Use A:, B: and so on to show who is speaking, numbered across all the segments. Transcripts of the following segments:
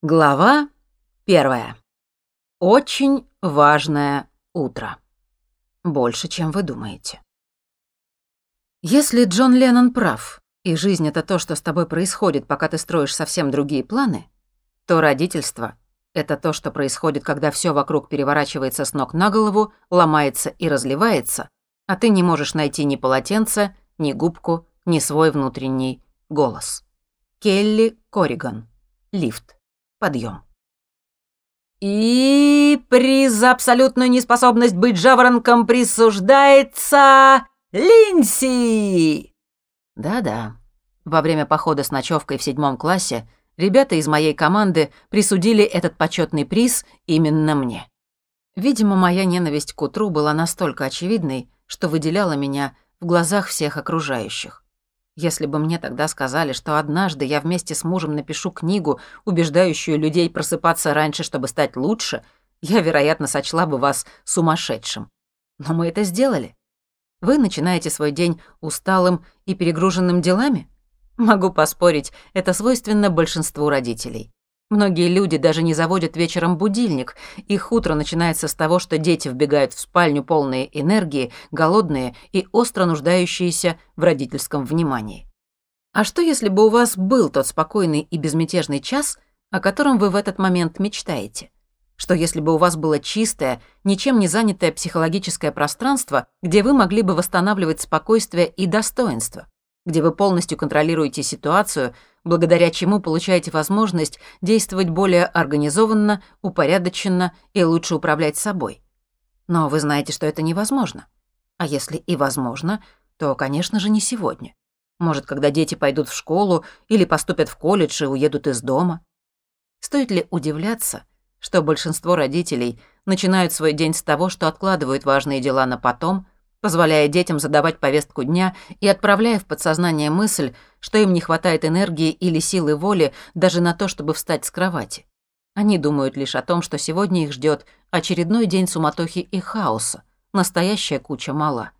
A: Глава первая. Очень важное утро. Больше, чем вы думаете. Если Джон Леннон прав, и жизнь — это то, что с тобой происходит, пока ты строишь совсем другие планы, то родительство — это то, что происходит, когда все вокруг переворачивается с ног на голову, ломается и разливается, а ты не можешь найти ни полотенце, ни губку, ни свой внутренний голос. Келли Кориган. Лифт. Подъем. И приз за абсолютную неспособность быть жаворонком присуждается Линси. Да-да. Во время похода с ночевкой в седьмом классе ребята из моей команды присудили этот почетный приз именно мне. Видимо, моя ненависть к утру была настолько очевидной, что выделяла меня в глазах всех окружающих. Если бы мне тогда сказали, что однажды я вместе с мужем напишу книгу, убеждающую людей просыпаться раньше, чтобы стать лучше, я, вероятно, сочла бы вас сумасшедшим. Но мы это сделали. Вы начинаете свой день усталым и перегруженным делами? Могу поспорить, это свойственно большинству родителей. Многие люди даже не заводят вечером будильник. Их утро начинается с того, что дети вбегают в спальню полные энергии, голодные и остро нуждающиеся в родительском внимании. А что, если бы у вас был тот спокойный и безмятежный час, о котором вы в этот момент мечтаете? Что если бы у вас было чистое, ничем не занятое психологическое пространство, где вы могли бы восстанавливать спокойствие и достоинство? Где вы полностью контролируете ситуацию, благодаря чему получаете возможность действовать более организованно, упорядоченно и лучше управлять собой. Но вы знаете, что это невозможно. А если и возможно, то, конечно же, не сегодня. Может, когда дети пойдут в школу или поступят в колледж и уедут из дома. Стоит ли удивляться, что большинство родителей начинают свой день с того, что откладывают важные дела на потом – позволяя детям задавать повестку дня и отправляя в подсознание мысль, что им не хватает энергии или силы воли даже на то, чтобы встать с кровати. Они думают лишь о том, что сегодня их ждет очередной день суматохи и хаоса, настоящая куча мала.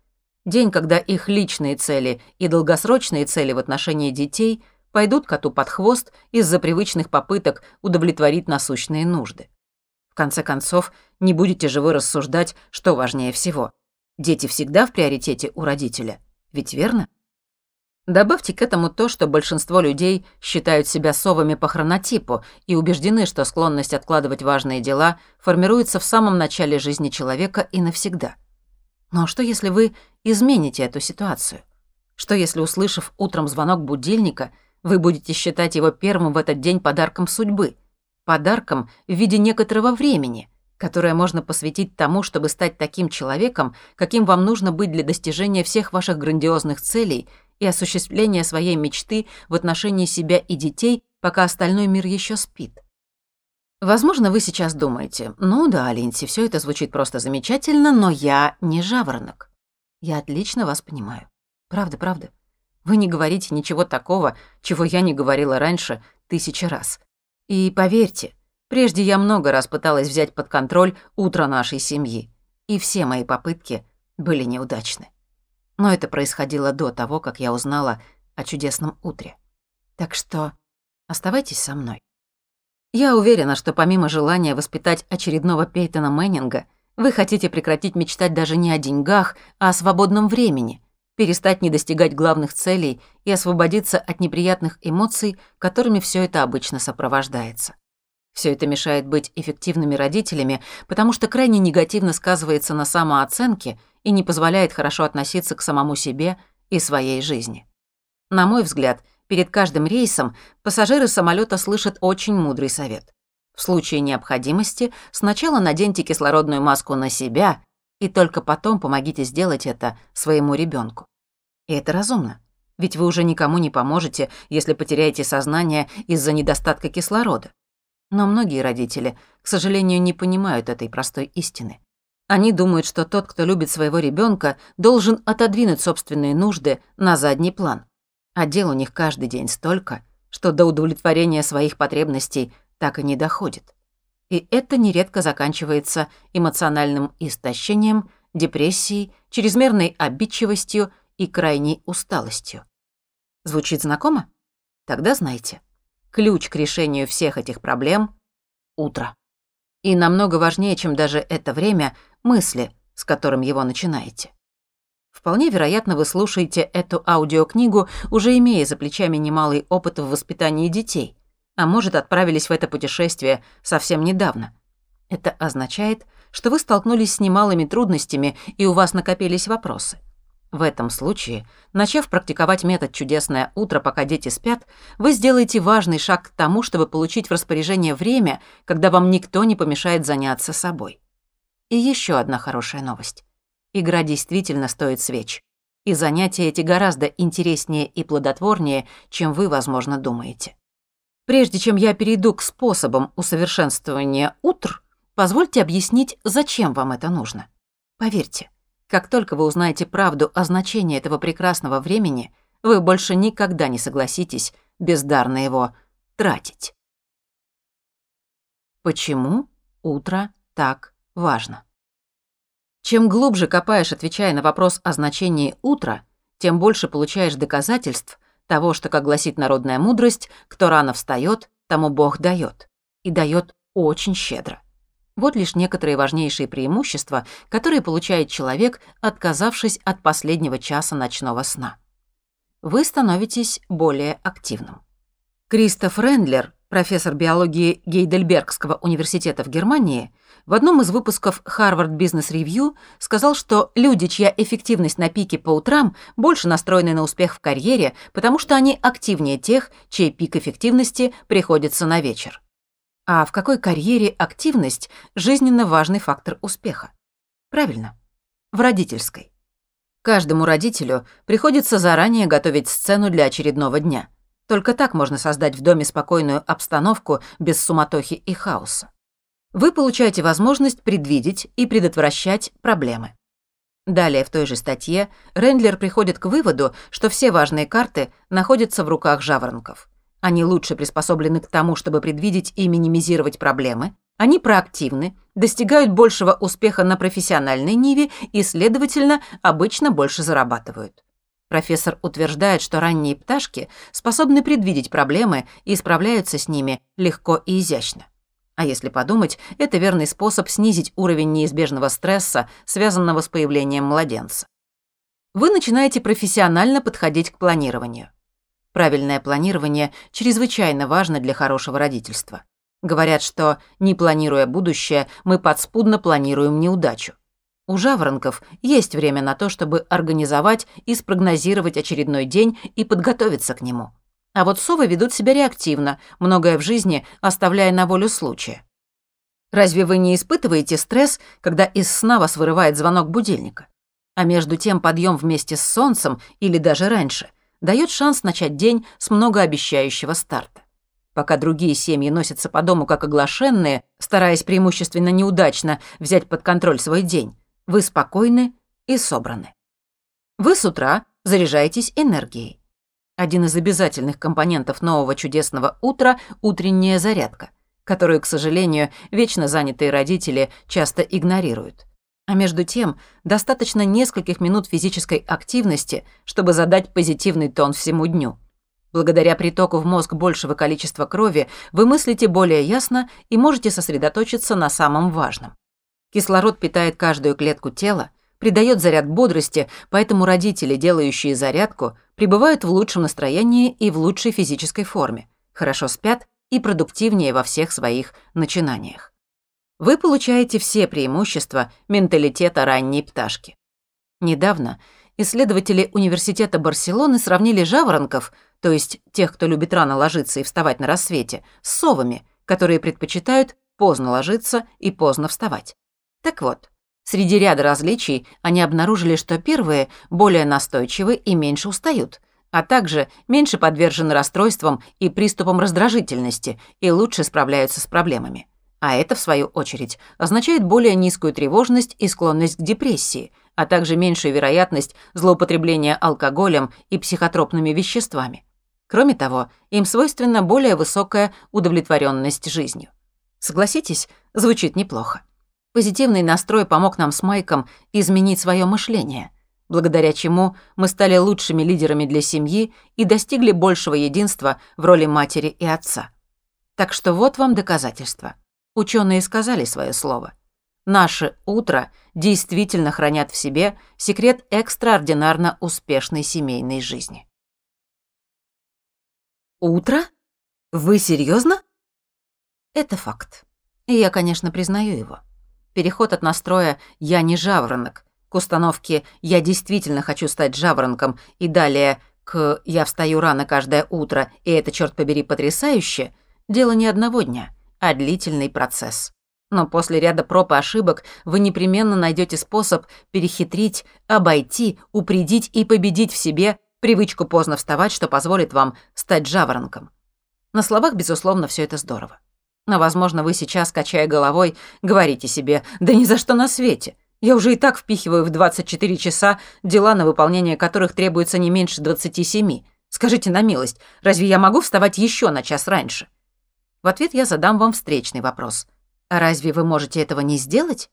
A: День, когда их личные цели и долгосрочные цели в отношении детей пойдут коту под хвост из-за привычных попыток удовлетворить насущные нужды. В конце концов, не будете же вы рассуждать, что важнее всего – Дети всегда в приоритете у родителя, ведь верно? Добавьте к этому то, что большинство людей считают себя совами по хронотипу и убеждены, что склонность откладывать важные дела формируется в самом начале жизни человека и навсегда. Но что если вы измените эту ситуацию? Что если, услышав утром звонок будильника, вы будете считать его первым в этот день подарком судьбы? Подарком в виде некоторого времени – которое можно посвятить тому, чтобы стать таким человеком, каким вам нужно быть для достижения всех ваших грандиозных целей и осуществления своей мечты в отношении себя и детей, пока остальной мир еще спит. Возможно, вы сейчас думаете, ну да, Линси, все это звучит просто замечательно, но я не жаворонок. Я отлично вас понимаю. Правда, правда. Вы не говорите ничего такого, чего я не говорила раньше тысячи раз. И поверьте, Прежде я много раз пыталась взять под контроль утро нашей семьи, и все мои попытки были неудачны. Но это происходило до того, как я узнала о чудесном утре. Так что оставайтесь со мной. Я уверена, что помимо желания воспитать очередного Пейтона Мэннинга, вы хотите прекратить мечтать даже не о деньгах, а о свободном времени, перестать не достигать главных целей и освободиться от неприятных эмоций, которыми все это обычно сопровождается. Все это мешает быть эффективными родителями, потому что крайне негативно сказывается на самооценке и не позволяет хорошо относиться к самому себе и своей жизни. На мой взгляд, перед каждым рейсом пассажиры самолета слышат очень мудрый совет. В случае необходимости сначала наденьте кислородную маску на себя и только потом помогите сделать это своему ребенку. И это разумно, ведь вы уже никому не поможете, если потеряете сознание из-за недостатка кислорода. Но многие родители, к сожалению, не понимают этой простой истины. Они думают, что тот, кто любит своего ребенка, должен отодвинуть собственные нужды на задний план. А дел у них каждый день столько, что до удовлетворения своих потребностей так и не доходит. И это нередко заканчивается эмоциональным истощением, депрессией, чрезмерной обидчивостью и крайней усталостью. Звучит знакомо? Тогда знайте. Ключ к решению всех этих проблем — утро. И намного важнее, чем даже это время, мысли, с которым его начинаете. Вполне вероятно, вы слушаете эту аудиокнигу, уже имея за плечами немалый опыт в воспитании детей, а может, отправились в это путешествие совсем недавно. Это означает, что вы столкнулись с немалыми трудностями и у вас накопились вопросы. В этом случае, начав практиковать метод «Чудесное утро», пока дети спят, вы сделаете важный шаг к тому, чтобы получить в распоряжение время, когда вам никто не помешает заняться собой. И еще одна хорошая новость. Игра действительно стоит свеч. И занятия эти гораздо интереснее и плодотворнее, чем вы, возможно, думаете. Прежде чем я перейду к способам усовершенствования утр, позвольте объяснить, зачем вам это нужно. Поверьте, как только вы узнаете правду о значении этого прекрасного времени, вы больше никогда не согласитесь бездарно его тратить. Почему утро так важно? Чем глубже копаешь, отвечая на вопрос о значении утра, тем больше получаешь доказательств того, что, как гласит народная мудрость, кто рано встает, тому Бог дает. И дает очень щедро. Вот лишь некоторые важнейшие преимущества, которые получает человек, отказавшись от последнего часа ночного сна. Вы становитесь более активным. Кристоф Рендлер, профессор биологии Гейдельбергского университета в Германии, в одном из выпусков Harvard Business Review сказал, что люди, чья эффективность на пике по утрам, больше настроены на успех в карьере, потому что они активнее тех, чей пик эффективности приходится на вечер. А в какой карьере активность – жизненно важный фактор успеха? Правильно, в родительской. Каждому родителю приходится заранее готовить сцену для очередного дня. Только так можно создать в доме спокойную обстановку без суматохи и хаоса. Вы получаете возможность предвидеть и предотвращать проблемы. Далее в той же статье Рендлер приходит к выводу, что все важные карты находятся в руках жаворонков. Они лучше приспособлены к тому, чтобы предвидеть и минимизировать проблемы. Они проактивны, достигают большего успеха на профессиональной ниве и, следовательно, обычно больше зарабатывают. Профессор утверждает, что ранние пташки способны предвидеть проблемы и справляются с ними легко и изящно. А если подумать, это верный способ снизить уровень неизбежного стресса, связанного с появлением младенца. Вы начинаете профессионально подходить к планированию. Правильное планирование чрезвычайно важно для хорошего родительства. Говорят, что, не планируя будущее, мы подспудно планируем неудачу. У жаворонков есть время на то, чтобы организовать и спрогнозировать очередной день и подготовиться к нему. А вот совы ведут себя реактивно, многое в жизни оставляя на волю случая. Разве вы не испытываете стресс, когда из сна вас вырывает звонок будильника? А между тем подъем вместе с солнцем или даже раньше дает шанс начать день с многообещающего старта. Пока другие семьи носятся по дому как оглашенные, стараясь преимущественно неудачно взять под контроль свой день, вы спокойны и собраны. Вы с утра заряжаетесь энергией. Один из обязательных компонентов нового чудесного утра – утренняя зарядка, которую, к сожалению, вечно занятые родители часто игнорируют. А между тем, достаточно нескольких минут физической активности, чтобы задать позитивный тон всему дню. Благодаря притоку в мозг большего количества крови вы мыслите более ясно и можете сосредоточиться на самом важном. Кислород питает каждую клетку тела, придает заряд бодрости, поэтому родители, делающие зарядку, пребывают в лучшем настроении и в лучшей физической форме, хорошо спят и продуктивнее во всех своих начинаниях вы получаете все преимущества менталитета ранней пташки. Недавно исследователи Университета Барселоны сравнили жаворонков, то есть тех, кто любит рано ложиться и вставать на рассвете, с совами, которые предпочитают поздно ложиться и поздно вставать. Так вот, среди ряда различий они обнаружили, что первые более настойчивы и меньше устают, а также меньше подвержены расстройствам и приступам раздражительности и лучше справляются с проблемами. А это, в свою очередь, означает более низкую тревожность и склонность к депрессии, а также меньшую вероятность злоупотребления алкоголем и психотропными веществами. Кроме того, им свойственна более высокая удовлетворенность жизнью. Согласитесь, звучит неплохо. Позитивный настрой помог нам с Майком изменить свое мышление. благодаря чему мы стали лучшими лидерами для семьи и достигли большего единства в роли матери и отца. Так что вот вам доказательства. Ученые сказали свое слово. Наше утро действительно хранят в себе секрет экстраординарно успешной семейной жизни. Утро? Вы серьезно? Это факт. И я, конечно, признаю его. Переход от настроя «я не жаворонок» к установке «я действительно хочу стать жаворонком» и далее к «я встаю рано каждое утро, и это, черт побери, потрясающе» — дело не одного дня, а длительный процесс. Но после ряда проб и ошибок вы непременно найдете способ перехитрить, обойти, упредить и победить в себе привычку поздно вставать, что позволит вам стать жаворонком. На словах, безусловно, все это здорово. Но, возможно, вы сейчас, качая головой, говорите себе «да ни за что на свете». Я уже и так впихиваю в 24 часа дела, на выполнение которых требуется не меньше 27. Скажите на милость, разве я могу вставать еще на час раньше? В ответ я задам вам встречный вопрос. А разве вы можете этого не сделать?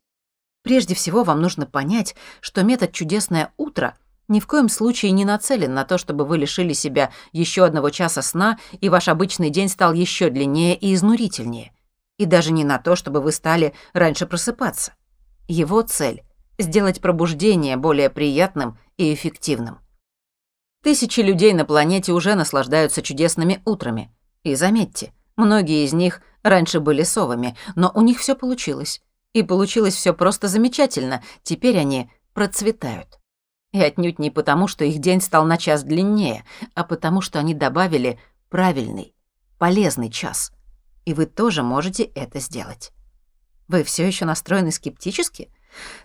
A: Прежде всего, вам нужно понять, что метод «Чудесное утро» ни в коем случае не нацелен на то, чтобы вы лишили себя еще одного часа сна, и ваш обычный день стал еще длиннее и изнурительнее. И даже не на то, чтобы вы стали раньше просыпаться. Его цель — сделать пробуждение более приятным и эффективным. Тысячи людей на планете уже наслаждаются чудесными утрами. И заметьте, многие из них раньше были совами, но у них все получилось. И получилось все просто замечательно, теперь они процветают. И отнюдь не потому, что их день стал на час длиннее, а потому, что они добавили правильный, полезный час. И вы тоже можете это сделать. Вы все еще настроены скептически?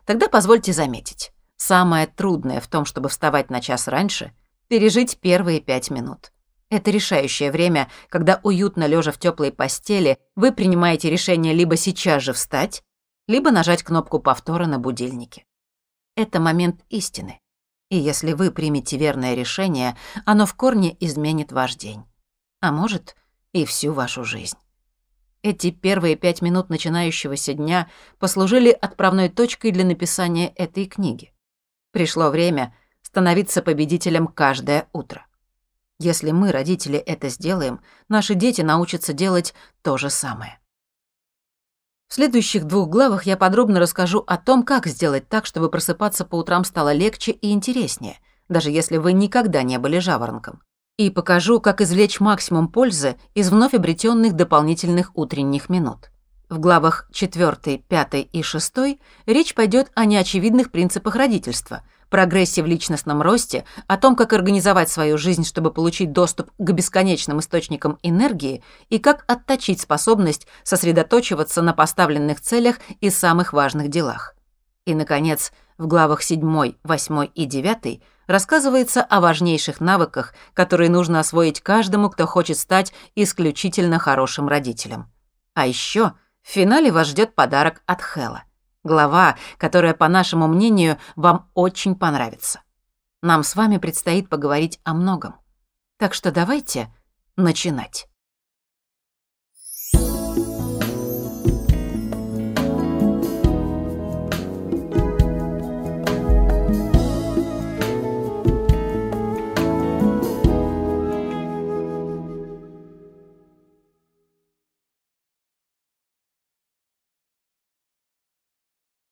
A: Тогда позвольте заметить. Самое трудное в том, чтобы вставать на час раньше — пережить первые пять минут. Это решающее время, когда уютно лежа в теплой постели, вы принимаете решение либо сейчас же встать, либо нажать кнопку повтора на будильнике. Это момент истины. И если вы примете верное решение, оно в корне изменит ваш день. А может, и всю вашу жизнь. Эти первые пять минут начинающегося дня послужили отправной точкой для написания этой книги. Пришло время становиться победителем каждое утро. Если мы, родители, это сделаем, наши дети научатся делать то же самое. В следующих двух главах я подробно расскажу о том, как сделать так, чтобы просыпаться по утрам стало легче и интереснее, даже если вы никогда не были жаворонком и покажу, как извлечь максимум пользы из вновь обретенных дополнительных утренних минут. В главах 4, 5 и 6 речь пойдет о неочевидных принципах родительства, прогрессе в личностном росте, о том, как организовать свою жизнь, чтобы получить доступ к бесконечным источникам энергии и как отточить способность сосредоточиваться на поставленных целях и самых важных делах. И, наконец, в главах 7, 8 и 9 рассказывается о важнейших навыках, которые нужно освоить каждому, кто хочет стать исключительно хорошим родителем. А еще в финале вас ждет подарок от Хэла. Глава, которая, по нашему мнению, вам очень понравится. Нам с вами предстоит поговорить о многом. Так что давайте начинать.